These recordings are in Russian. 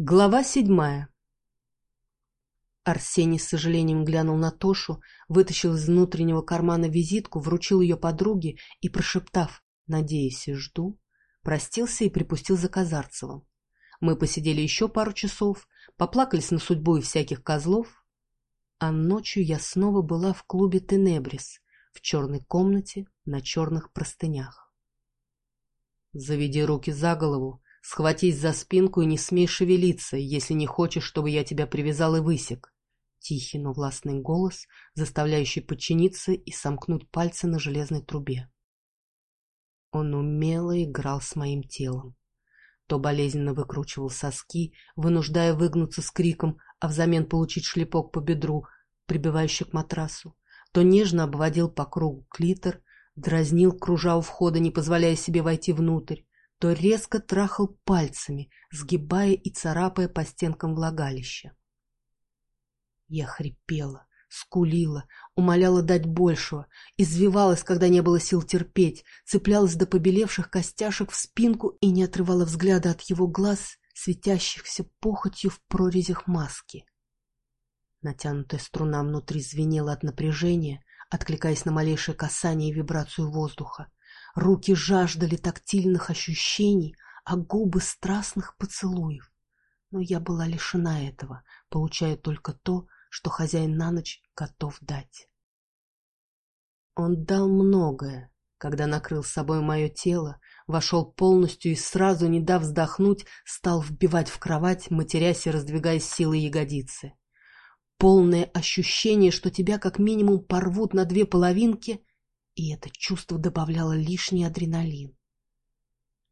Глава седьмая Арсений с сожалением глянул на Тошу, вытащил из внутреннего кармана визитку, вручил ее подруге и, прошептав «надеюсь и жду», простился и припустил за Казарцевым. Мы посидели еще пару часов, поплакались на судьбу и всяких козлов, а ночью я снова была в клубе «Тенебрис», в черной комнате на черных простынях. «Заведи руки за голову», Схватись за спинку и не смей шевелиться, если не хочешь, чтобы я тебя привязал и высек. Тихий, но властный голос, заставляющий подчиниться и сомкнуть пальцы на железной трубе. Он умело играл с моим телом. То болезненно выкручивал соски, вынуждая выгнуться с криком, а взамен получить шлепок по бедру, прибивающий к матрасу, то нежно обводил по кругу клитор, дразнил, кружа у входа, не позволяя себе войти внутрь, то резко трахал пальцами, сгибая и царапая по стенкам влагалища. Я хрипела, скулила, умоляла дать большего, извивалась, когда не было сил терпеть, цеплялась до побелевших костяшек в спинку и не отрывала взгляда от его глаз, светящихся похотью в прорезях маски. Натянутая струна внутри звенела от напряжения, откликаясь на малейшее касание и вибрацию воздуха. Руки жаждали тактильных ощущений, а губы страстных поцелуев. Но я была лишена этого, получая только то, что хозяин на ночь готов дать. Он дал многое, когда накрыл собой мое тело, вошел полностью и сразу, не дав вздохнуть, стал вбивать в кровать, матерясь и раздвигая силы ягодицы. Полное ощущение, что тебя как минимум порвут на две половинки, и это чувство добавляло лишний адреналин.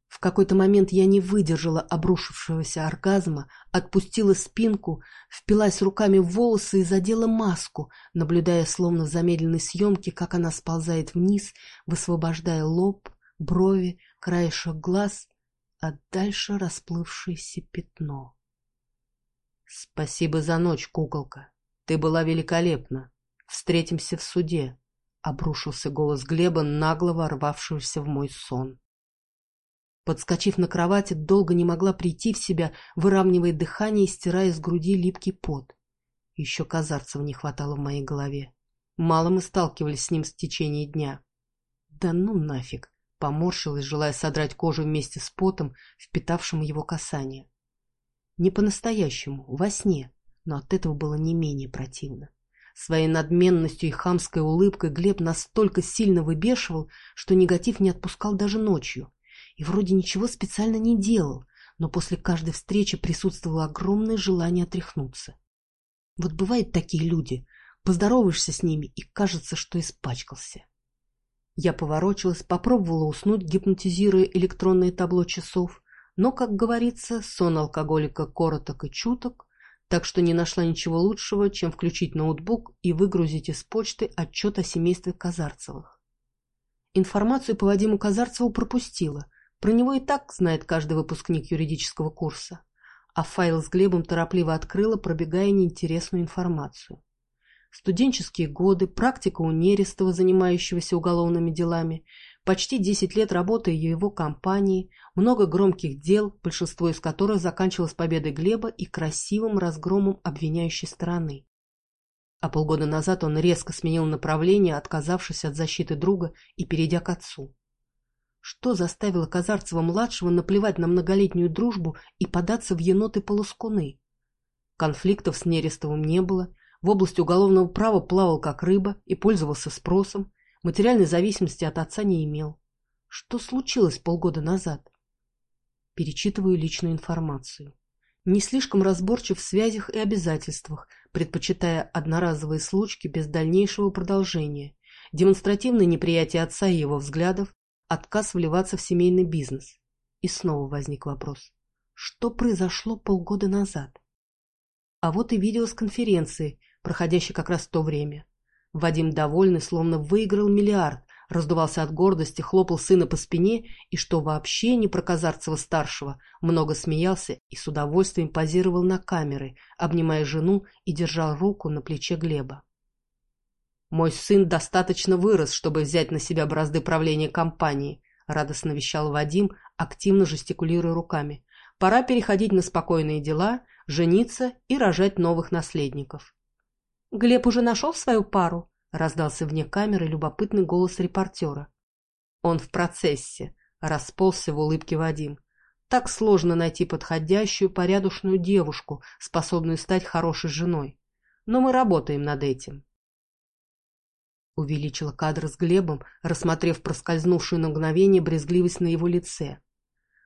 В какой-то момент я не выдержала обрушившегося оргазма, отпустила спинку, впилась руками в волосы и задела маску, наблюдая словно в замедленной съемке, как она сползает вниз, высвобождая лоб, брови, краешек глаз, а дальше расплывшееся пятно. «Спасибо за ночь, куколка. Ты была великолепна. Встретимся в суде», обрушился голос Глеба, нагло ворвавшегося в мой сон. Подскочив на кровати, долго не могла прийти в себя, выравнивая дыхание и стирая с груди липкий пот. Еще Казарцева не хватало в моей голове. Мало мы сталкивались с ним в течение дня. Да ну нафиг! Поморщилась, желая содрать кожу вместе с потом, впитавшим его касание. Не по-настоящему, во сне, но от этого было не менее противно. Своей надменностью и хамской улыбкой Глеб настолько сильно выбешивал, что негатив не отпускал даже ночью. И вроде ничего специально не делал, но после каждой встречи присутствовало огромное желание отряхнуться. Вот бывают такие люди, поздороваешься с ними и кажется, что испачкался. Я поворочилась, попробовала уснуть, гипнотизируя электронное табло часов, но, как говорится, сон алкоголика короток и чуток, так что не нашла ничего лучшего, чем включить ноутбук и выгрузить из почты отчет о семействе Казарцевых. Информацию по Вадиму Казарцеву пропустила. Про него и так знает каждый выпускник юридического курса. А файл с Глебом торопливо открыла, пробегая неинтересную информацию. Студенческие годы, практика у Нерестова, занимающегося уголовными делами, Почти 10 лет работы в его компании, много громких дел, большинство из которых заканчивалось победой Глеба и красивым разгромом обвиняющей стороны. А полгода назад он резко сменил направление, отказавшись от защиты друга и перейдя к отцу. Что заставило Казарцева-младшего наплевать на многолетнюю дружбу и податься в еноты-полоскуны? Конфликтов с Нерестовым не было, в области уголовного права плавал как рыба и пользовался спросом, Материальной зависимости от отца не имел. Что случилось полгода назад? Перечитываю личную информацию. Не слишком разборчив в связях и обязательствах, предпочитая одноразовые случки без дальнейшего продолжения, демонстративное неприятие отца и его взглядов, отказ вливаться в семейный бизнес. И снова возник вопрос. Что произошло полгода назад? А вот и видео с конференции, проходящей как раз в то время. Вадим, довольный, словно выиграл миллиард, раздувался от гордости, хлопал сына по спине и, что вообще не про Казарцева-старшего, много смеялся и с удовольствием позировал на камеры, обнимая жену и держал руку на плече Глеба. «Мой сын достаточно вырос, чтобы взять на себя бразды правления компании», радостно вещал Вадим, активно жестикулируя руками. Пора переходить на спокойные дела, жениться и рожать новых наследников. «Глеб уже нашел свою пару?» — раздался вне камеры любопытный голос репортера. «Он в процессе», — расползся в улыбке Вадим. «Так сложно найти подходящую, порядочную девушку, способную стать хорошей женой. Но мы работаем над этим». Увеличила кадр с Глебом, рассмотрев проскользнувшую на мгновение брезгливость на его лице.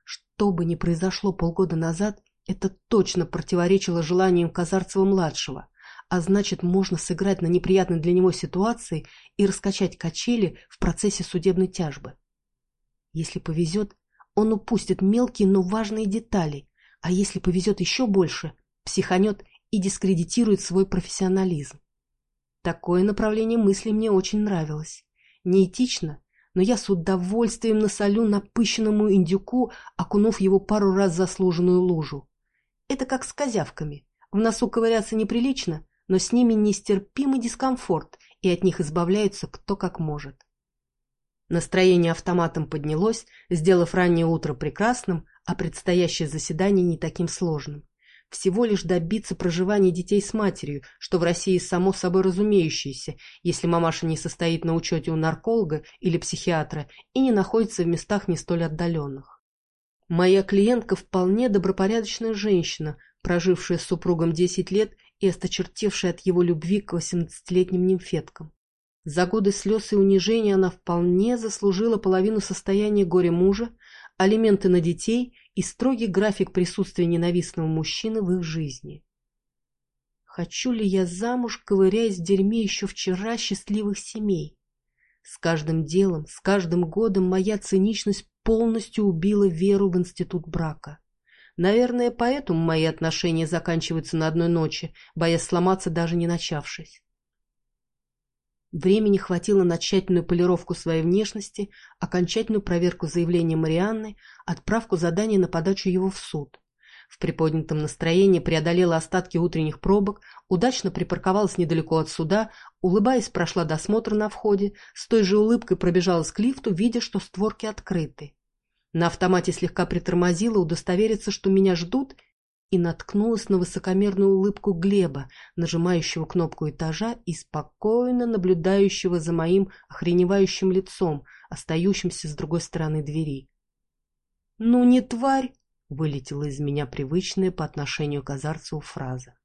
Что бы ни произошло полгода назад, это точно противоречило желаниям Казарцева-младшего, а значит, можно сыграть на неприятной для него ситуации и раскачать качели в процессе судебной тяжбы. Если повезет, он упустит мелкие, но важные детали, а если повезет еще больше, психанет и дискредитирует свой профессионализм. Такое направление мысли мне очень нравилось. Неэтично, но я с удовольствием насолю напыщенному индюку, окунув его пару раз в заслуженную лужу. Это как с козявками. В носу ковыряться неприлично, но с ними нестерпимый дискомфорт, и от них избавляются кто как может. Настроение автоматом поднялось, сделав раннее утро прекрасным, а предстоящее заседание не таким сложным всего лишь добиться проживания детей с матерью, что в России само собой разумеющееся, если мамаша не состоит на учете у нарколога или психиатра и не находится в местах не столь отдаленных. Моя клиентка вполне добропорядочная женщина, прожившая с супругом 10 лет и осточертевшая от его любви к 18-летним нимфеткам. За годы слез и унижения она вполне заслужила половину состояния горя мужа, алименты на детей и строгий график присутствия ненавистного мужчины в их жизни. Хочу ли я замуж, ковыряясь в дерьме еще вчера счастливых семей? С каждым делом, с каждым годом моя циничность полностью убила веру в институт брака. Наверное, поэтому мои отношения заканчиваются на одной ночи, боясь сломаться, даже не начавшись. Времени хватило на тщательную полировку своей внешности, окончательную проверку заявления Марианны, отправку задания на подачу его в суд. В приподнятом настроении преодолела остатки утренних пробок, удачно припарковалась недалеко от суда, улыбаясь, прошла досмотр на входе, с той же улыбкой пробежалась к лифту, видя, что створки открыты. На автомате слегка притормозила, удостовериться, что меня ждут, и наткнулась на высокомерную улыбку Глеба, нажимающего кнопку этажа и спокойно наблюдающего за моим охреневающим лицом, остающимся с другой стороны двери. «Ну не тварь!» — вылетела из меня привычная по отношению к Азарцеву фраза.